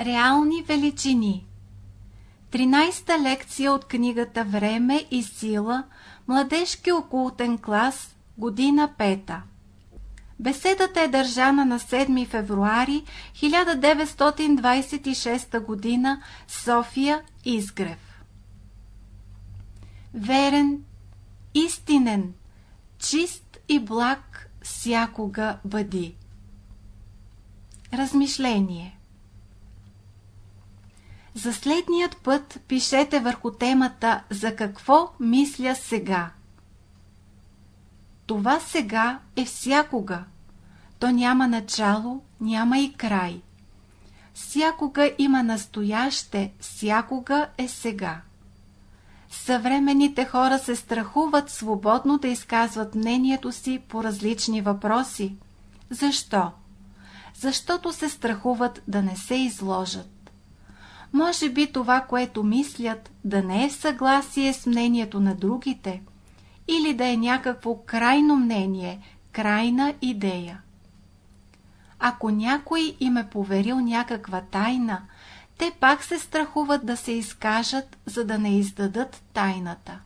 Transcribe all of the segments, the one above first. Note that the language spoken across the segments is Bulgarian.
Реални величини. 13-та лекция от книгата Време и сила Младежки окултен клас Година пета. Беседата е държана на 7 февруари 1926 година София Изгрев. Верен, истинен, чист и благ всякога бъди. Размишление За следният път пишете върху темата «За какво мисля сега?» Това сега е всякога. То няма начало, няма и край. Всякога има настояще, всякога е сега. Съвременните хора се страхуват свободно да изказват мнението си по различни въпроси. Защо? Защото се страхуват да не се изложат. Може би това, което мислят, да не е в съгласие с мнението на другите, или да е някакво крайно мнение, крайна идея. Ако някой им е поверил някаква тайна, те пак се страхуват да се изкажат, за да не издадат тайната.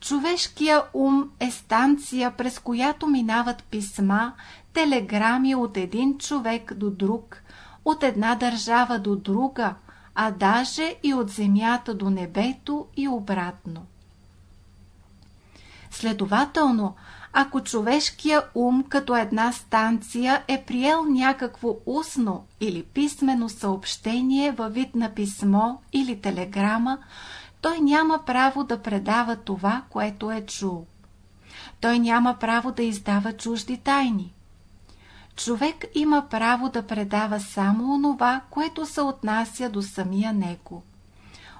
Човешкия ум е станция, през която минават писма, телеграми от един човек до друг, от една държава до друга, а даже и от земята до небето и обратно. Следователно, ако човешкия ум като една станция е приел някакво устно или писмено съобщение във вид на писмо или телеграма, той няма право да предава това, което е чул. Той няма право да издава чужди тайни. Човек има право да предава само онова, което се отнася до самия него.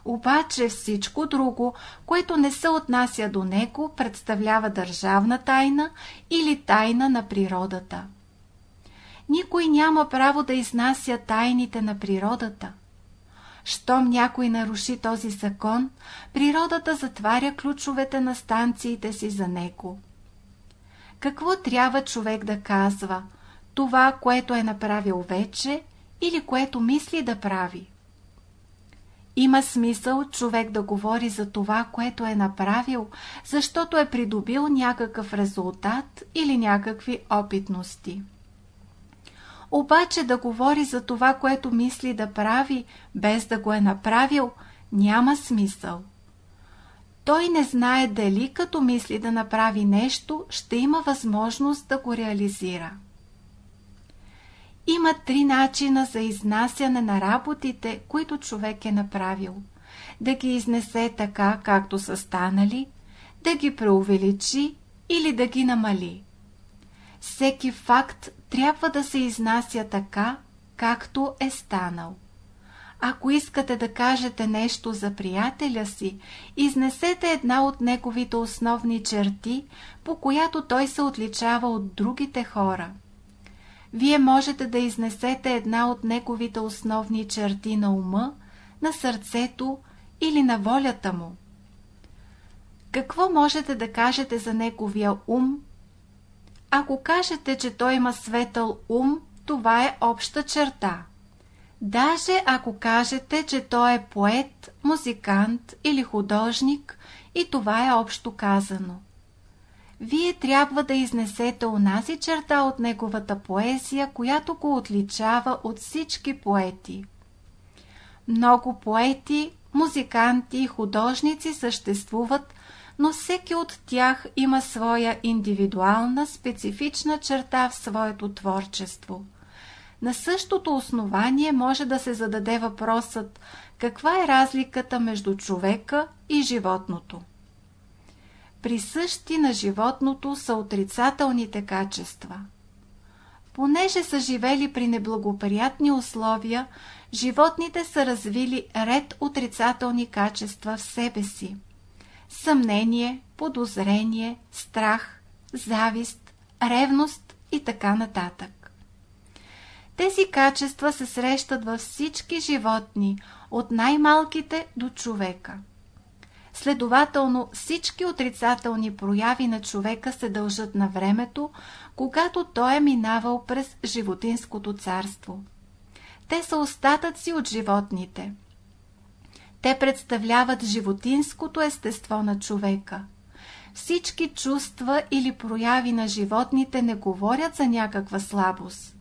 Обаче всичко друго, което не се отнася до него, представлява държавна тайна или тайна на природата. Никой няма право да изнася тайните на природата. Щом някой наруши този закон, природата затваря ключовете на станциите си за него. Какво трябва човек да казва? Това, което е направил вече или което мисли да прави? Има смисъл човек да говори за това, което е направил, защото е придобил някакъв резултат или някакви опитности. Обаче да говори за това, което мисли да прави, без да го е направил, няма смисъл. Той не знае дали като мисли да направи нещо, ще има възможност да го реализира. Има три начина за изнасяне на работите, които човек е направил. Да ги изнесе така, както са станали, да ги преувеличи или да ги намали. Всеки факт трябва да се изнася така, както е станал. Ако искате да кажете нещо за приятеля си, изнесете една от неговите основни черти, по която той се отличава от другите хора – вие можете да изнесете една от неговите основни черти на ума, на сърцето или на волята му. Какво можете да кажете за неговия ум? Ако кажете, че той има светъл ум, това е обща черта. Даже ако кажете, че той е поет, музикант или художник, и това е общо казано вие трябва да изнесете онази черта от неговата поезия, която го отличава от всички поети. Много поети, музиканти и художници съществуват, но всеки от тях има своя индивидуална, специфична черта в своето творчество. На същото основание може да се зададе въпросът каква е разликата между човека и животното присъщи на животното са отрицателните качества. Понеже са живели при неблагоприятни условия, животните са развили ред отрицателни качества в себе си. Съмнение, подозрение, страх, завист, ревност и така нататък. Тези качества се срещат във всички животни, от най-малките до човека. Следователно всички отрицателни прояви на човека се дължат на времето, когато той е минавал през животинското царство. Те са остатъци от животните. Те представляват животинското естество на човека. Всички чувства или прояви на животните не говорят за някаква слабост.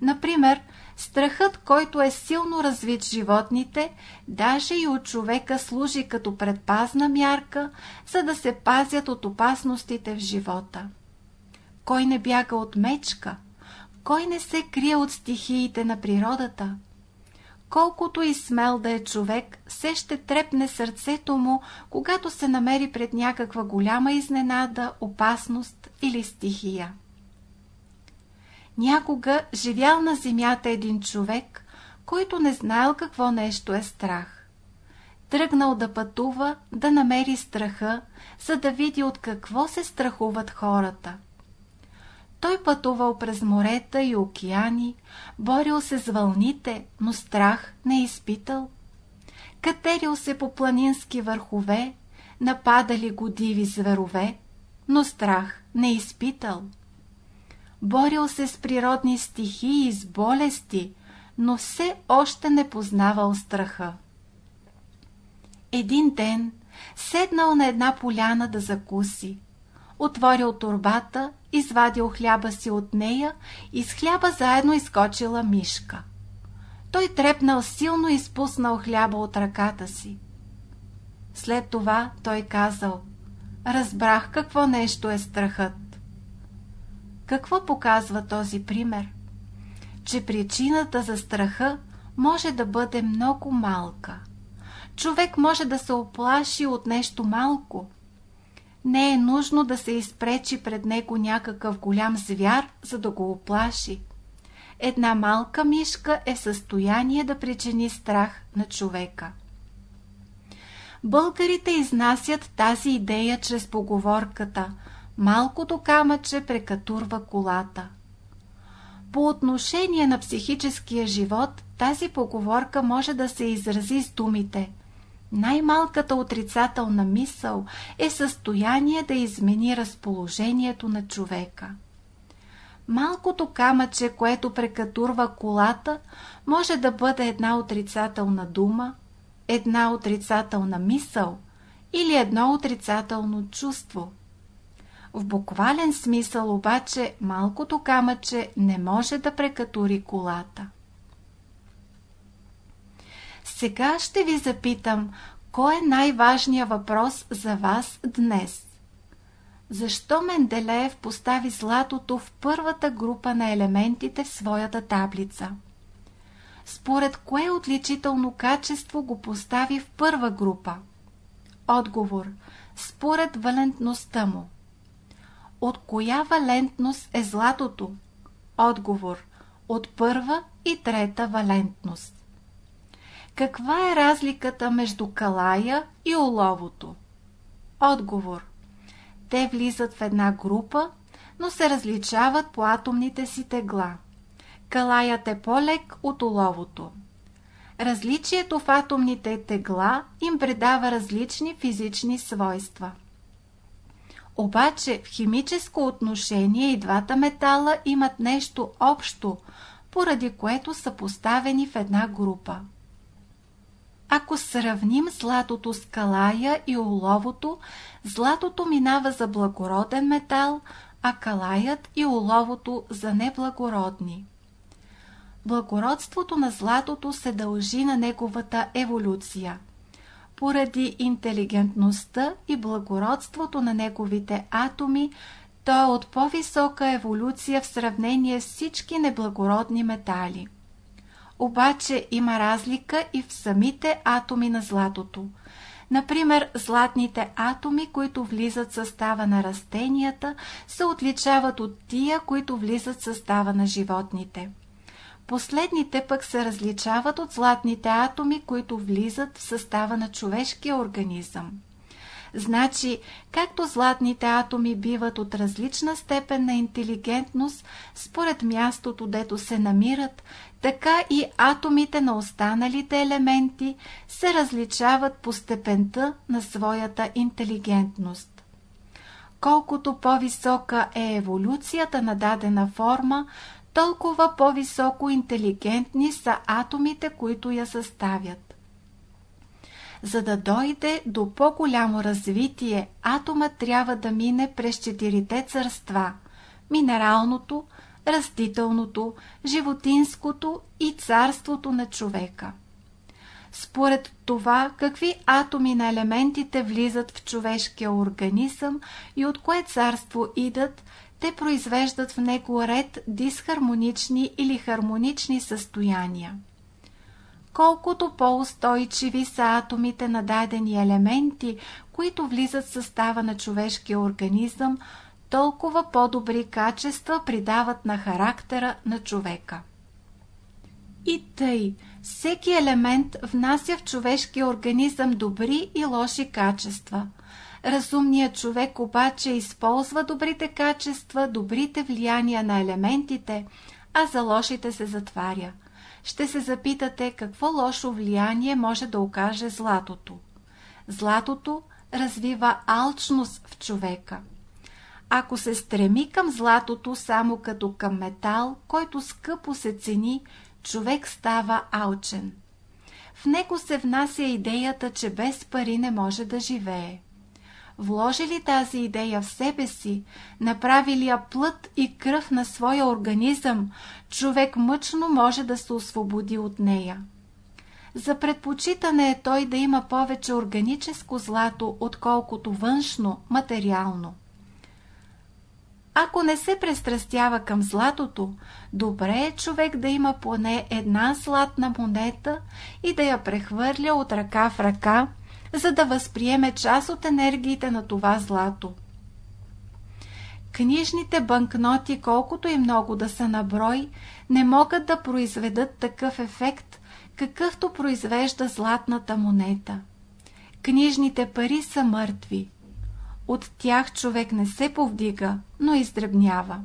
Например, страхът, който е силно развит в животните, даже и от човека служи като предпазна мярка, за да се пазят от опасностите в живота. Кой не бяга от мечка? Кой не се крие от стихиите на природата? Колкото и смел да е човек, се ще трепне сърцето му, когато се намери пред някаква голяма изненада, опасност или стихия. Някога живял на земята един човек, който не знаел какво нещо е страх. Тръгнал да пътува, да намери страха, за да види от какво се страхуват хората – той пътувал през морета и океани, борил се с вълните, но страх не е изпитал. Катерил се по планински върхове, нападали го диви зверове, но страх не е изпитал. Борил се с природни стихии и с болести, но все още не познавал страха. Един ден седнал на една поляна да закуси отворил турбата, извадил хляба си от нея и с хляба заедно изкочила мишка. Той трепнал силно и спуснал хляба от ръката си. След това той казал, разбрах какво нещо е страхът. Какво показва този пример? Че причината за страха може да бъде много малка. Човек може да се оплаши от нещо малко – не е нужно да се изпречи пред него някакъв голям звяр, за да го оплаши. Една малка мишка е в състояние да причини страх на човека. Българите изнасят тази идея чрез поговорката «Малкото камъче прекатурва колата». По отношение на психическия живот, тази поговорка може да се изрази с думите най-малката отрицателна мисъл е състояние да измени разположението на човека. Малкото камъче, което прекатурва колата, може да бъде една отрицателна дума, една отрицателна мисъл или едно отрицателно чувство. В буквален смисъл обаче малкото камъче не може да прекатури колата. Сега ще ви запитам, кой е най-важният въпрос за вас днес? Защо Менделеев постави златото в първата група на елементите в своята таблица? Според кое отличително качество го постави в първа група? Отговор – според валентността му. От коя валентност е златото? Отговор – от първа и трета валентност. Каква е разликата между калая и оловото? Отговор. Те влизат в една група, но се различават по атомните си тегла. Калаят е по-лек от оловото. Различието в атомните тегла им предава различни физични свойства. Обаче в химическо отношение и двата метала имат нещо общо, поради което са поставени в една група. Ако сравним златото с калая и оловото, златото минава за благороден метал, а калаят и оловото за неблагородни. Благородството на златото се дължи на неговата еволюция. Поради интелигентността и благородството на неговите атоми, то е от по-висока еволюция в сравнение с всички неблагородни метали. Обаче има разлика и в самите атоми на златото. Например, златните атоми, които влизат в състава на растенията, се отличават от тия, които влизат в състава на животните. Последните пък се различават от златните атоми, които влизат в състава на човешкия организъм. Значи, както златните атоми биват от различна степен на интелигентност, според мястото, дето се намират, така и атомите на останалите елементи се различават по степента на своята интелигентност. Колкото по-висока е еволюцията на дадена форма, толкова по-високо интелигентни са атомите, които я съставят. За да дойде до по-голямо развитие, атомът трябва да мине през четирите царства – минералното, растителното, животинското и царството на човека. Според това, какви атоми на елементите влизат в човешкия организъм и от кое царство идат, те произвеждат в него ред дисхармонични или хармонични състояния. Колкото по-устойчиви са атомите на дадени елементи, които влизат в състава на човешкия организъм, толкова по-добри качества придават на характера на човека. И тъй, всеки елемент внася в човешкия организъм добри и лоши качества. Разумният човек обаче използва добрите качества, добрите влияния на елементите, а за лошите се затваря. Ще се запитате какво лошо влияние може да окаже златото. Златото развива алчност в човека. Ако се стреми към златото само като към метал, който скъпо се цени, човек става алчен. В него се внася идеята, че без пари не може да живее. Вложи ли тази идея в себе си, направи ли я плът и кръв на своя организъм, човек мъчно може да се освободи от нея. За предпочитане е той да има повече органическо злато, отколкото външно, материално. Ако не се престрастява към златото, добре е човек да има поне една златна монета и да я прехвърля от ръка в ръка, за да възприеме част от енергиите на това злато. Книжните банкноти, колкото и много да са на брой, не могат да произведат такъв ефект, какъвто произвежда златната монета. Книжните пари са мъртви. От тях човек не се повдига, но издръбнява.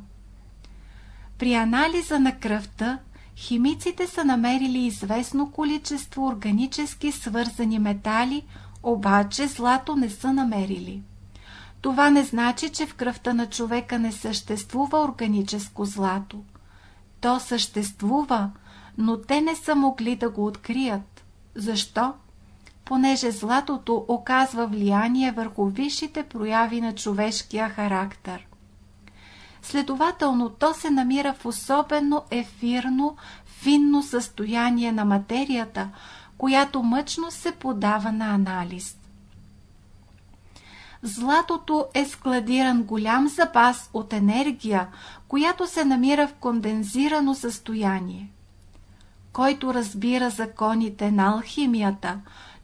При анализа на кръвта, химиците са намерили известно количество органически свързани метали, обаче злато не са намерили. Това не значи, че в кръвта на човека не съществува органическо злато. То съществува, но те не са могли да го открият. Защо? понеже златото оказва влияние върху висшите прояви на човешкия характер. Следователно, то се намира в особено ефирно, финно състояние на материята, която мъчно се подава на анализ. Златото е складиран голям запас от енергия, която се намира в кондензирано състояние. Който разбира законите на алхимията,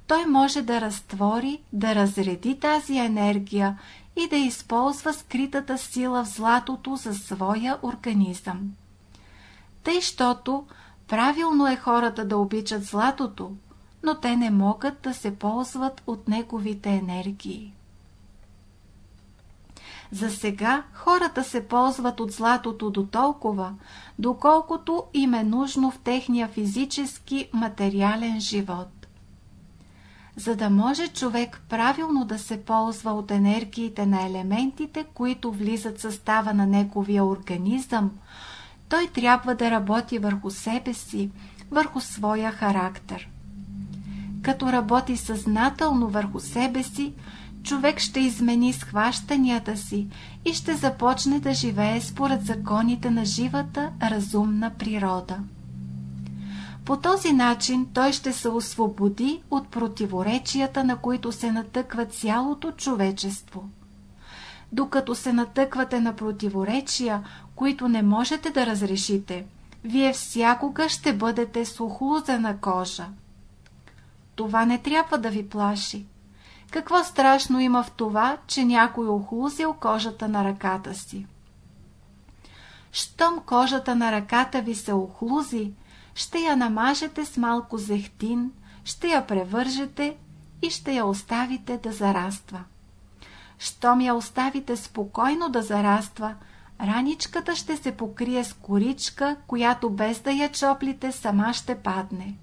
той може да разтвори, да разреди тази енергия и да използва скритата сила в златото за своя организъм. Тъй, щото правилно е хората да обичат златото, но те не могат да се ползват от неговите енергии. За сега хората се ползват от златото до толкова, доколкото им е нужно в техния физически материален живот. За да може човек правилно да се ползва от енергиите на елементите, които влизат в състава на неговия организъм, той трябва да работи върху себе си, върху своя характер. Като работи съзнателно върху себе си, човек ще измени схващанията си и ще започне да живее според законите на живата разумна природа. По този начин той ще се освободи от противоречията, на които се натъква цялото човечество. Докато се натъквате на противоречия, които не можете да разрешите, вие всякога ще бъдете с охлузена кожа. Това не трябва да ви плаши. Какво страшно има в това, че някой охлузил кожата на ръката си? Щом кожата на ръката ви се охлузи, ще я намажете с малко зехтин, ще я превържете и ще я оставите да зараства. Щом я оставите спокойно да зараства, раничката ще се покрие с коричка, която без да я чоплите сама ще падне.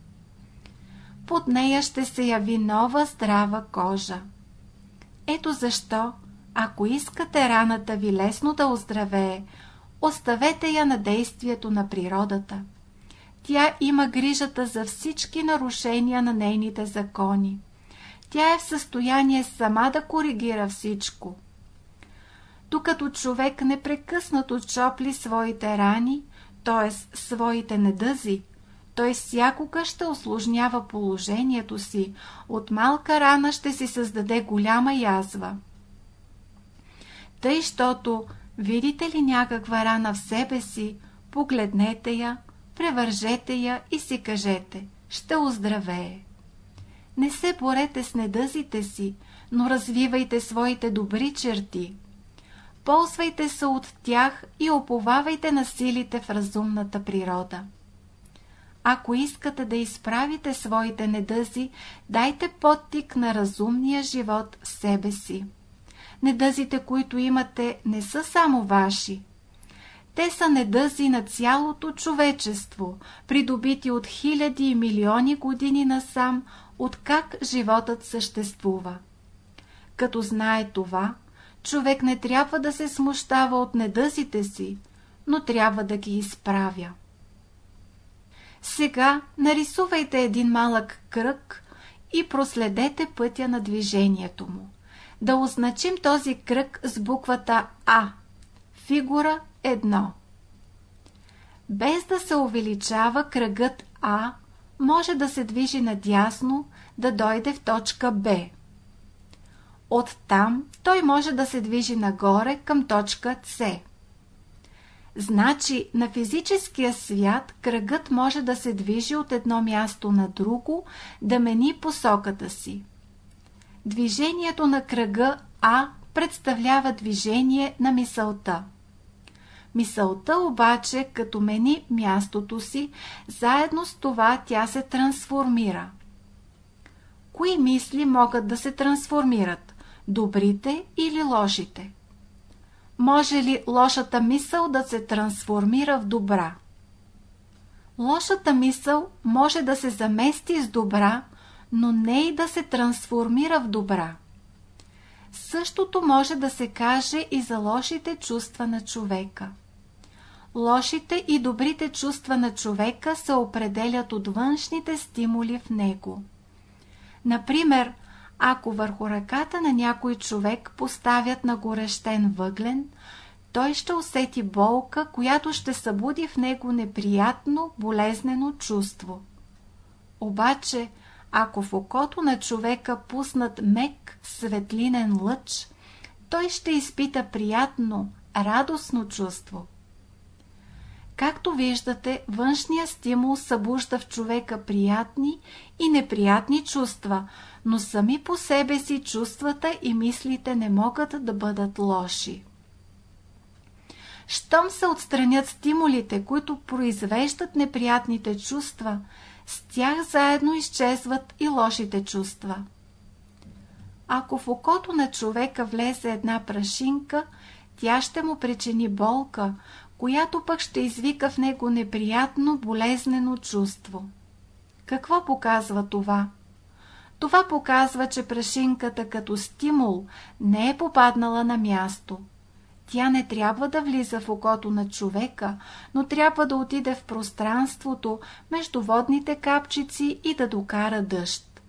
Под нея ще се яви нова здрава кожа. Ето защо, ако искате раната ви лесно да оздравее, оставете я на действието на природата. Тя има грижата за всички нарушения на нейните закони. Тя е в състояние сама да коригира всичко. Докато човек непрекъснато чопли своите рани, т.е. своите недъзи, той всякога ще осложнява положението си, от малка рана ще си създаде голяма язва. Тъй, щото видите ли някаква рана в себе си, погледнете я, превържете я и си кажете, ще оздравее. Не се борете с недъзите си, но развивайте своите добри черти. Ползвайте се от тях и оповавайте на силите в разумната природа. Ако искате да изправите своите недъзи, дайте подтик на разумния живот в себе си. Недъзите, които имате, не са само ваши. Те са недъзи на цялото човечество, придобити от хиляди и милиони години насам, от как животът съществува. Като знае това, човек не трябва да се смущава от недъзите си, но трябва да ги изправя. Сега нарисувайте един малък кръг и проследете пътя на движението му. Да означим този кръг с буквата А. Фигура 1. Без да се увеличава кръгът А, може да се движи надясно, да дойде в точка Б. Оттам той може да се движи нагоре към точка С. Значи на физическия свят кръгът може да се движи от едно място на друго, да мени посоката си. Движението на кръга А представлява движение на мисълта. Мисълта обаче, като мени мястото си, заедно с това тя се трансформира. Кои мисли могат да се трансформират? Добрите или лошите? Може ли лошата мисъл да се трансформира в добра? Лошата мисъл може да се замести с добра, но не и да се трансформира в добра. Същото може да се каже и за лошите чувства на човека. Лошите и добрите чувства на човека се определят от външните стимули в него. Например, ако върху ръката на някой човек поставят на горещен въглен, той ще усети болка, която ще събуди в него неприятно, болезнено чувство. Обаче, ако в окото на човека пуснат мек, светлинен лъч, той ще изпита приятно, радостно чувство. Както виждате, външният стимул събужда в човека приятни и неприятни чувства, но сами по себе си чувствата и мислите не могат да бъдат лоши. Щом се отстранят стимулите, които произвеждат неприятните чувства, с тях заедно изчезват и лошите чувства. Ако в окото на човека влезе една прашинка, тя ще му причини болка, която пък ще извика в него неприятно, болезнено чувство. Какво показва това? Това показва, че прашинката като стимул не е попаднала на място. Тя не трябва да влиза в окото на човека, но трябва да отиде в пространството между водните капчици и да докара дъжд.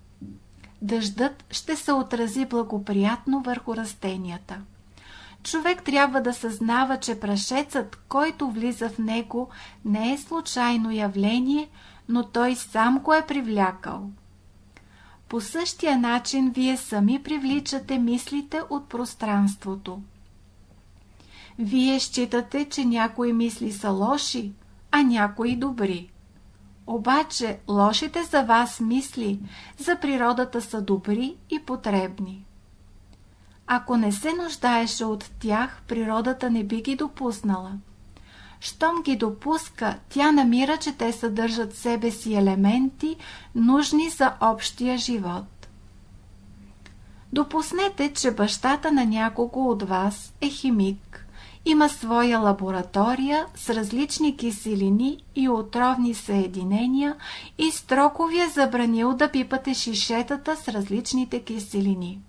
Дъждът ще се отрази благоприятно върху растенията човек трябва да съзнава, че прашецът, който влиза в него, не е случайно явление, но той сам го е привлякал. По същия начин вие сами привличате мислите от пространството. Вие считате, че някои мисли са лоши, а някои добри. Обаче лошите за вас мисли за природата са добри и потребни. Ако не се нуждаеше от тях, природата не би ги допуснала. Щом ги допуска, тя намира, че те съдържат себе си елементи, нужни за общия живот. Допуснете, че бащата на някого от вас е химик. Има своя лаборатория с различни киселини и отровни съединения и строко ви е забранил да пипате шишетата с различните киселини.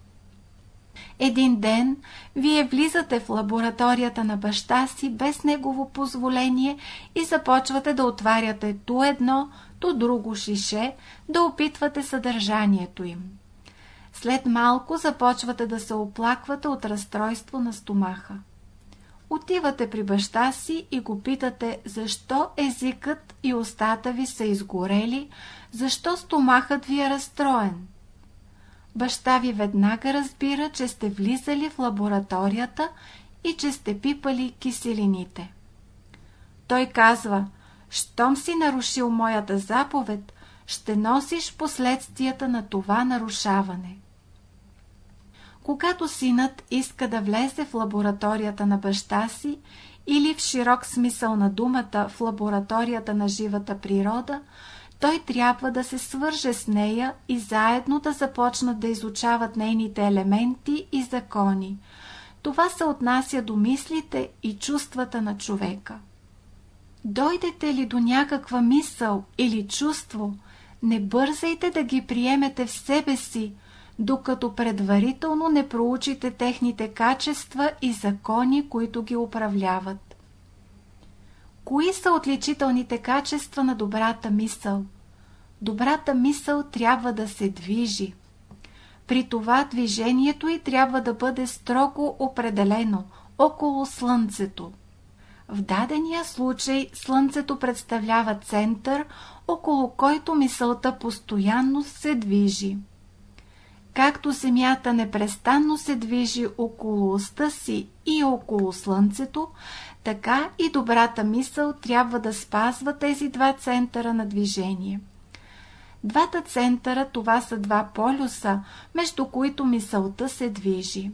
Един ден вие влизате в лабораторията на баща си без негово позволение и започвате да отваряте ту едно, ту друго шише, да опитвате съдържанието им. След малко започвате да се оплаквате от разстройство на стомаха. Отивате при баща си и го питате защо езикът и устата ви са изгорели, защо стомахът ви е разстроен. Баща ви веднага разбира, че сте влизали в лабораторията и че сте пипали киселините. Той казва, щом си нарушил моята заповед, ще носиш последствията на това нарушаване. Когато синът иска да влезе в лабораторията на баща си или в широк смисъл на думата в лабораторията на живата природа, той трябва да се свърже с нея и заедно да започнат да изучават нейните елементи и закони. Това се отнася до мислите и чувствата на човека. Дойдете ли до някаква мисъл или чувство, не бързайте да ги приемете в себе си, докато предварително не проучите техните качества и закони, които ги управляват. Кои са отличителните качества на добрата мисъл? Добрата мисъл трябва да се движи. При това движението й трябва да бъде строго определено около Слънцето. В дадения случай Слънцето представлява център, около който мисълта постоянно се движи. Както Земята непрестанно се движи около оста си и около Слънцето, така и добрата мисъл трябва да спазва тези два центъра на движение. Двата центъра това са два полюса, между които мисълта се движи.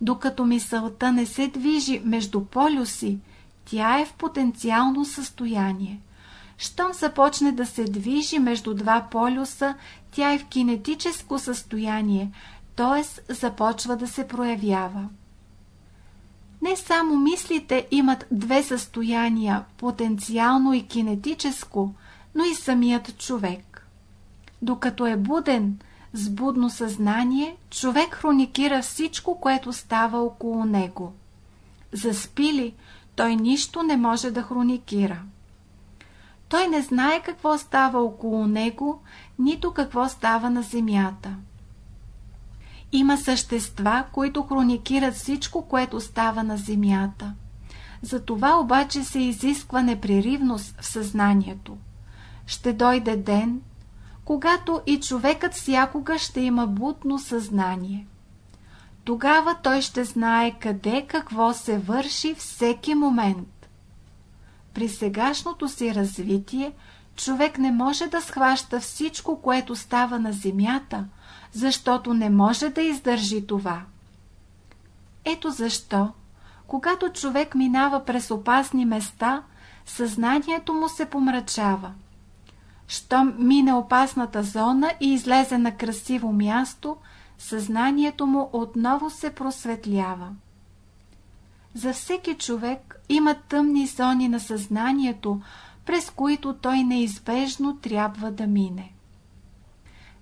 Докато мисълта не се движи между полюси, тя е в потенциално състояние. Щом започне да се движи между два полюса, тя е в кинетическо състояние, т.е. започва да се проявява. Не само мислите имат две състояния – потенциално и кинетическо, но и самият човек. Докато е буден, с будно съзнание, човек хроникира всичко, което става около него. Заспили, той нищо не може да хроникира. Той не знае какво става около него, нито какво става на земята. Има същества, които хроникират всичко, което става на земята. За това обаче се изисква непреривност в съзнанието. Ще дойде ден, когато и човекът всякога ще има будно съзнание. Тогава той ще знае къде какво се върши всеки момент. При сегашното си развитие човек не може да схваща всичко, което става на земята, защото не може да издържи това. Ето защо, когато човек минава през опасни места, съзнанието му се помрачава. Щом мине опасната зона и излезе на красиво място, съзнанието му отново се просветлява. За всеки човек има тъмни зони на съзнанието, през които той неизбежно трябва да мине.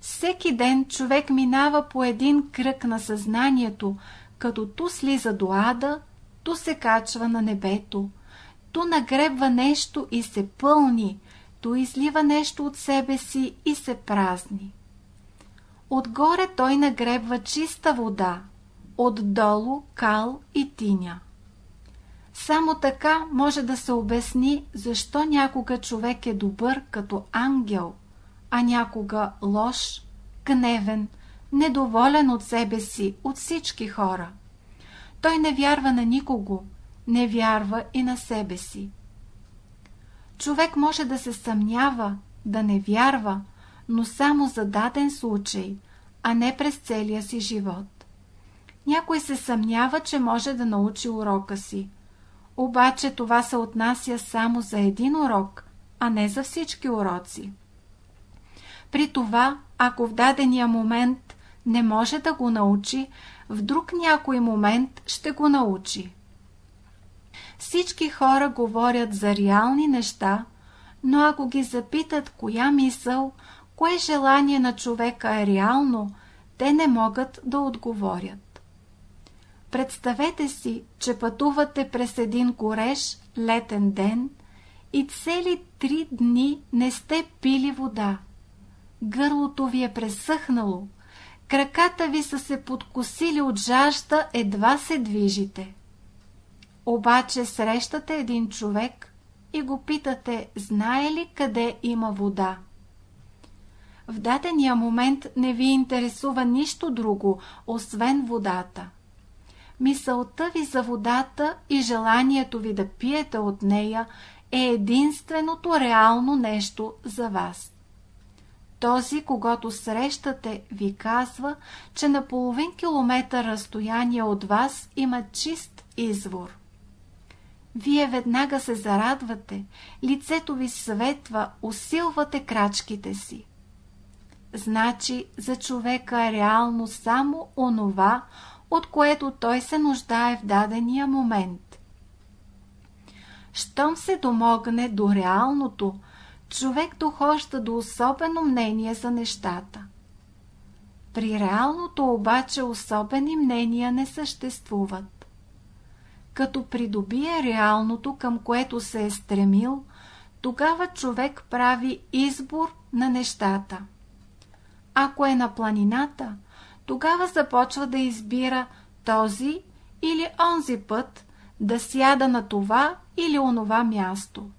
Всеки ден човек минава по един кръг на съзнанието, като ту слиза до ада, ту се качва на небето, ту нагребва нещо и се пълни, ту излива нещо от себе си и се празни. Отгоре той нагребва чиста вода, отдолу кал и тиня. Само така може да се обясни, защо някога човек е добър като ангел, а някога лош, гневен, недоволен от себе си, от всички хора. Той не вярва на никого, не вярва и на себе си. Човек може да се съмнява, да не вярва, но само за даден случай, а не през целия си живот. Някой се съмнява, че може да научи урока си – обаче това се отнася само за един урок, а не за всички уроци. При това, ако в дадения момент не може да го научи, в друг някой момент ще го научи. Всички хора говорят за реални неща, но ако ги запитат коя мисъл, кое желание на човека е реално, те не могат да отговорят. Представете си, че пътувате през един гореш летен ден и цели три дни не сте пили вода. Гърлото ви е пресъхнало, краката ви са се подкосили от жажда, едва се движите. Обаче срещате един човек и го питате, знае ли къде има вода. В дадения момент не ви интересува нищо друго, освен водата. Мисълта ви за водата и желанието ви да пиете от нея е единственото реално нещо за вас. Този, когато срещате, ви казва, че на половин километър разстояние от вас има чист извор. Вие веднага се зарадвате, лицето ви светва, усилвате крачките си. Значи за човека е реално само онова, от което той се нуждае в дадения момент. Щом се домогне до реалното, човек дохожда до особено мнение за нещата. При реалното обаче особени мнения не съществуват. Като придобие реалното, към което се е стремил, тогава човек прави избор на нещата. Ако е на планината, тогава започва да избира този или онзи път, да сяда на това или онова място.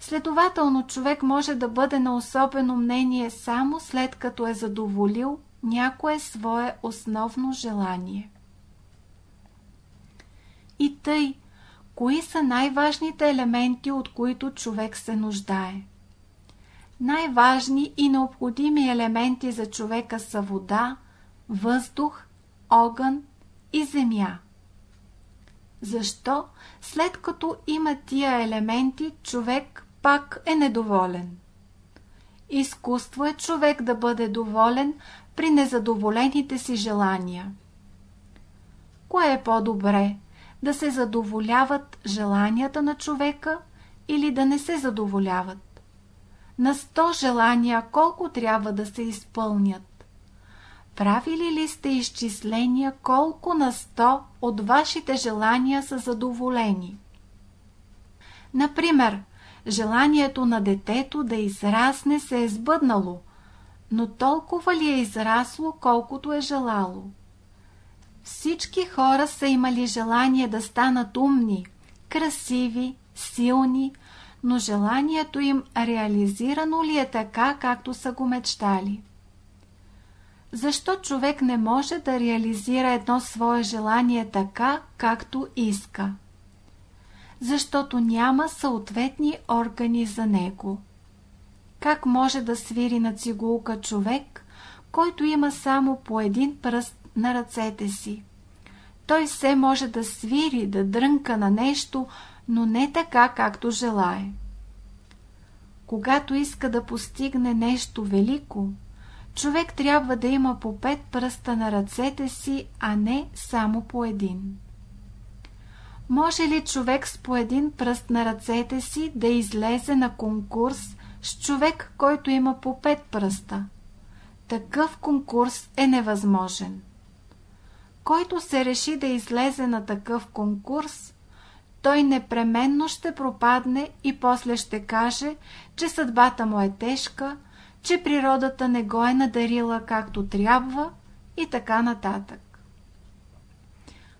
Следователно, човек може да бъде на особено мнение само след като е задоволил някое свое основно желание. И тъй, кои са най-важните елементи, от които човек се нуждае? Най-важни и необходими елементи за човека са вода, въздух, огън и земя. Защо, след като има тия елементи, човек пак е недоволен? Изкуство е човек да бъде доволен при незадоволените си желания. Кое е по-добре? Да се задоволяват желанията на човека или да не се задоволяват? На сто желания колко трябва да се изпълнят? Правили ли сте изчисления колко на сто от вашите желания са задоволени? Например, желанието на детето да израсне се е сбъднало, но толкова ли е израсло, колкото е желало? Всички хора са имали желание да станат умни, красиви, силни, но желанието им реализирано ли е така, както са го мечтали? Защо човек не може да реализира едно свое желание така, както иска? Защото няма съответни органи за него. Как може да свири на цигулка човек, който има само по един пръст на ръцете си? Той все може да свири, да дрънка на нещо, но не така, както желае. Когато иска да постигне нещо велико, човек трябва да има по пет пръста на ръцете си, а не само по един. Може ли човек с по един пръст на ръцете си да излезе на конкурс с човек, който има по пет пръста? Такъв конкурс е невъзможен. Който се реши да излезе на такъв конкурс, той непременно ще пропадне и после ще каже, че съдбата му е тежка, че природата не го е надарила както трябва и така нататък.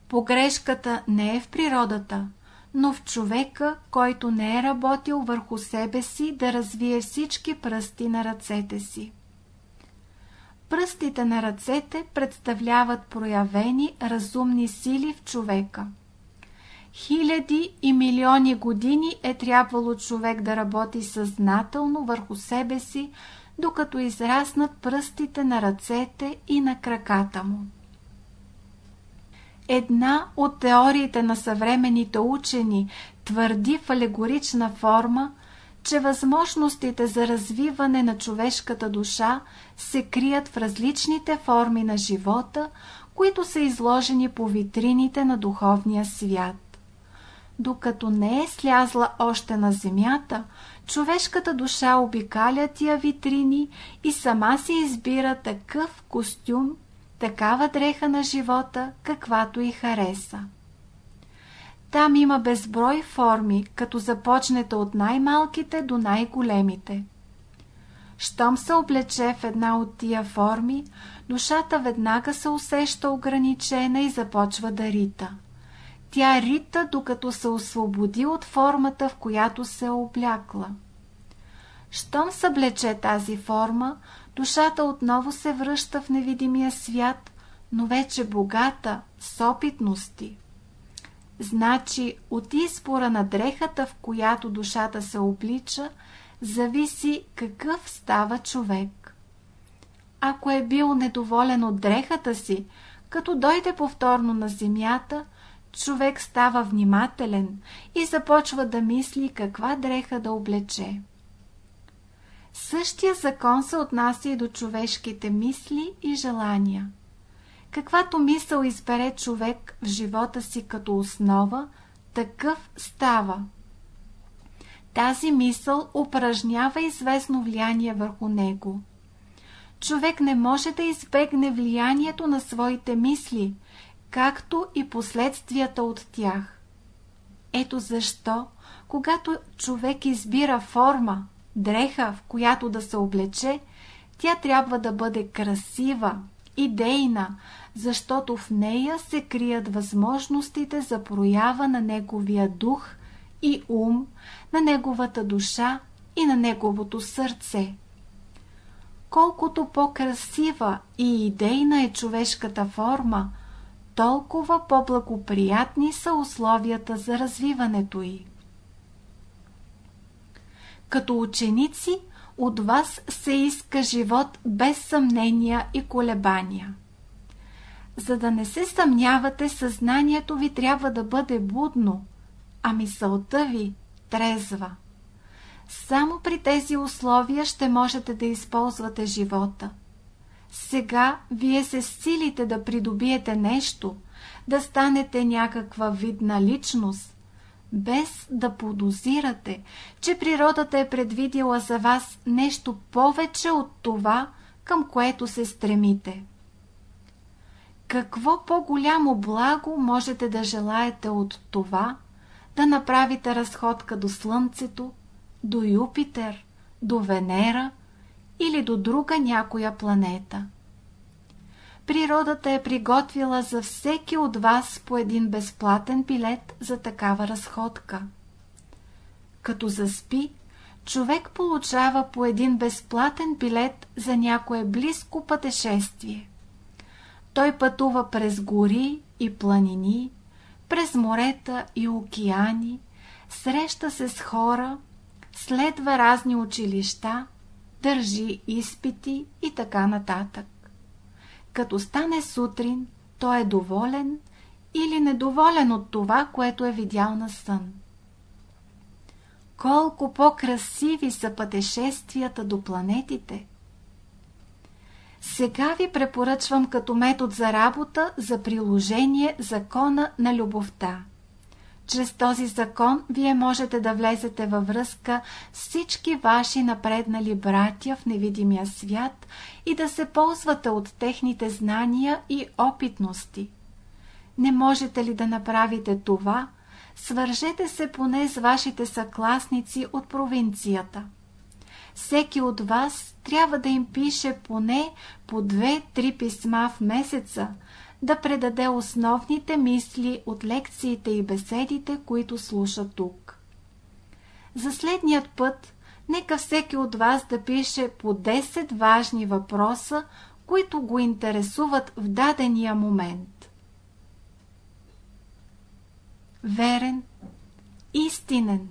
Погрешката не е в природата, но в човека, който не е работил върху себе си да развие всички пръсти на ръцете си. Пръстите на ръцете представляват проявени разумни сили в човека. Хиляди и милиони години е трябвало човек да работи съзнателно върху себе си, докато израснат пръстите на ръцете и на краката му. Една от теориите на съвременните учени твърди в алегорична форма, че възможностите за развиване на човешката душа се крият в различните форми на живота, които са изложени по витрините на духовния свят. Докато не е слязла още на земята, човешката душа обикаля тия витрини и сама си избира такъв костюм такава дреха на живота, каквато и хареса. Там има безброй форми, като започнете от най-малките до най-големите. Щом се облече в една от тия форми, душата веднага се усеща ограничена и започва да рита. Тя рита, докато се освободи от формата, в която се е облякла. Щом съблече тази форма, душата отново се връща в невидимия свят, но вече богата, с опитности. Значи от избора на дрехата, в която душата се облича, зависи какъв става човек. Ако е бил недоволен от дрехата си, като дойде повторно на земята, човек става внимателен и започва да мисли каква дреха да облече. Същия закон се отнася и до човешките мисли и желания. Каквато мисъл избере човек в живота си като основа, такъв става. Тази мисъл упражнява известно влияние върху него. Човек не може да избегне влиянието на своите мисли, както и последствията от тях. Ето защо, когато човек избира форма, дреха, в която да се облече, тя трябва да бъде красива, идейна, защото в нея се крият възможностите за проява на неговия дух и ум, на неговата душа и на неговото сърце. Колкото по-красива и идейна е човешката форма, толкова по-благоприятни са условията за развиването й. Като ученици от вас се иска живот без съмнения и колебания. За да не се съмнявате, съзнанието ви трябва да бъде будно, а мисълта ви трезва. Само при тези условия ще можете да използвате живота. Сега вие се силите да придобиете нещо, да станете някаква видна личност, без да подозирате, че природата е предвидила за вас нещо повече от това, към което се стремите. Какво по-голямо благо можете да желаете от това, да направите разходка до Слънцето, до Юпитер, до Венера или до друга някоя планета? Природата е приготвила за всеки от вас по един безплатен билет за такава разходка. Като заспи, човек получава по един безплатен билет за някое близко пътешествие. Той пътува през гори и планини, през морета и океани, среща се с хора, следва разни училища, държи изпити и така нататък. Като стане сутрин, той е доволен или недоволен от това, което е видял на сън. Колко по-красиви са пътешествията до планетите! Сега ви препоръчвам като метод за работа за приложение закона на любовта. Чрез този закон вие можете да влезете във връзка с всички ваши напреднали братя в невидимия свят и да се ползвате от техните знания и опитности. Не можете ли да направите това? Свържете се поне с вашите съкласници от провинцията. Всеки от вас трябва да им пише поне по две-три писма в месеца, да предаде основните мисли от лекциите и беседите, които слуша тук. За следният път, нека всеки от вас да пише по 10 важни въпроса, които го интересуват в дадения момент. Верен, истинен,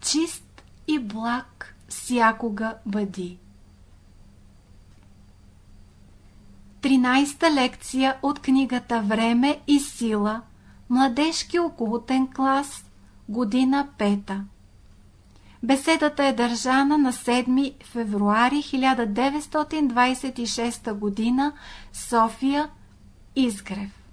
чист и благ всякога бъди. 13-та лекция от книгата Време и сила, младежки окултен клас, година 5. Беседата е държана на 7 февруари 1926 година, София, Изгрев.